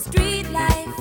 street life.